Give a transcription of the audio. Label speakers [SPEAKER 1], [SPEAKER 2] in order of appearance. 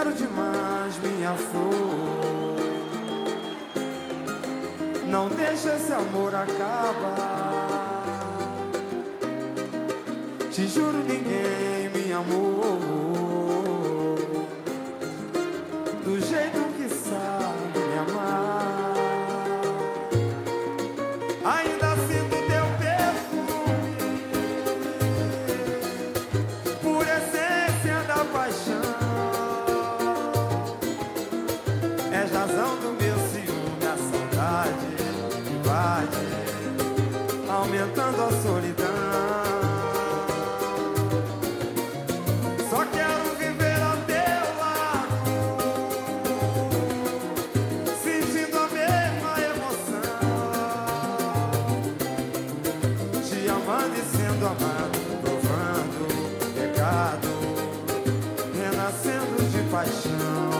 [SPEAKER 1] quero demais, minha flor. Não deixa esse amor acabar. Te juro, ninguém enfrentando a solidão. Só quero viver ao teu lado, sentindo a mesma emoção. Te amando e sendo amado, provando pecado, renascendo de paixão.